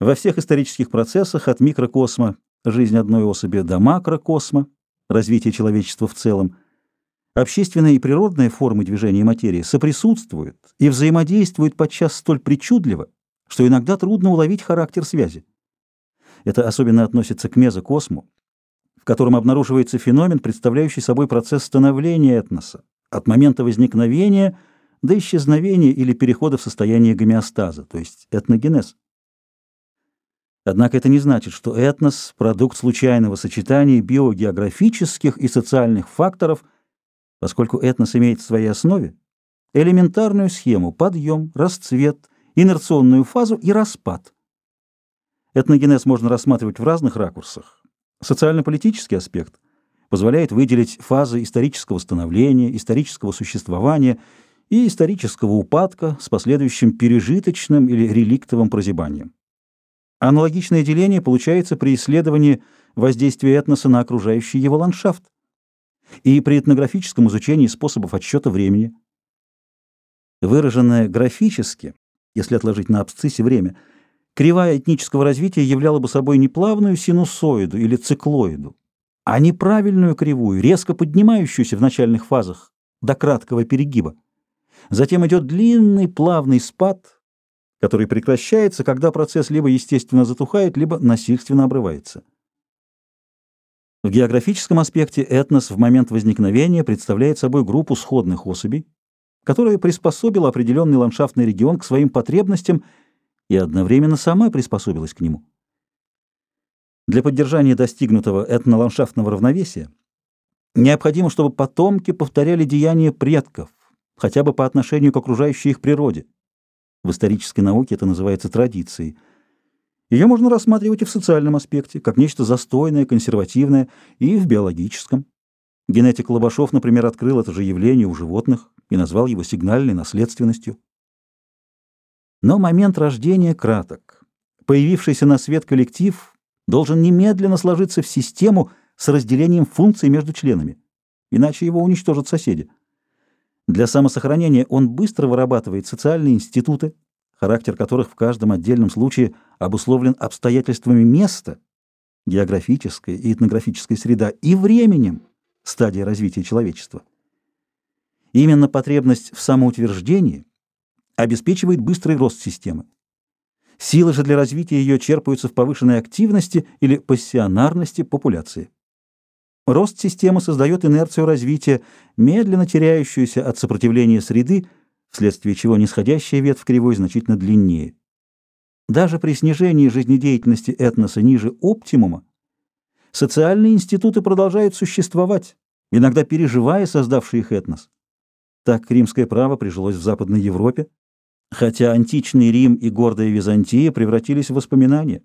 Во всех исторических процессах от микрокосма, жизнь одной особи, до макрокосма, развитие человечества в целом, общественные и природные формы движения материи соприсутствуют и взаимодействуют подчас столь причудливо, что иногда трудно уловить характер связи. Это особенно относится к мезокосму, в котором обнаруживается феномен, представляющий собой процесс становления этноса от момента возникновения до исчезновения или перехода в состояние гомеостаза, то есть этногенез. Однако это не значит, что этнос – продукт случайного сочетания биогеографических и социальных факторов, поскольку этнос имеет в своей основе элементарную схему – подъем, расцвет, инерционную фазу и распад. Этногенез можно рассматривать в разных ракурсах. Социально-политический аспект позволяет выделить фазы исторического становления, исторического существования и исторического упадка с последующим пережиточным или реликтовым прозябанием. Аналогичное деление получается при исследовании воздействия этноса на окружающий его ландшафт и при этнографическом изучении способов отсчета времени. Выраженное графически, если отложить на абсциссе время, кривая этнического развития являла бы собой не плавную синусоиду или циклоиду, а неправильную кривую, резко поднимающуюся в начальных фазах до краткого перегиба. Затем идет длинный плавный спад – который прекращается, когда процесс либо естественно затухает, либо насильственно обрывается. В географическом аспекте этнос в момент возникновения представляет собой группу сходных особей, которая приспособила определенный ландшафтный регион к своим потребностям и одновременно сама приспособилась к нему. Для поддержания достигнутого этноландшафтного равновесия необходимо, чтобы потомки повторяли деяния предков, хотя бы по отношению к окружающей их природе. В исторической науке это называется традицией. Ее можно рассматривать и в социальном аспекте, как нечто застойное, консервативное, и в биологическом. Генетик Лобашов, например, открыл это же явление у животных и назвал его сигнальной наследственностью. Но момент рождения краток. Появившийся на свет коллектив должен немедленно сложиться в систему с разделением функций между членами, иначе его уничтожат соседи. Для самосохранения он быстро вырабатывает социальные институты, характер которых в каждом отдельном случае обусловлен обстоятельствами места, географической и этнографической среда, и временем, стадия развития человечества. Именно потребность в самоутверждении обеспечивает быстрый рост системы. Силы же для развития ее черпаются в повышенной активности или пассионарности популяции. Рост системы создает инерцию развития, медленно теряющуюся от сопротивления среды, вследствие чего нисходящая ветвь кривой значительно длиннее. Даже при снижении жизнедеятельности этноса ниже оптимума социальные институты продолжают существовать, иногда переживая создавший их этнос. Так римское право прижилось в Западной Европе, хотя античный Рим и гордая Византия превратились в воспоминания.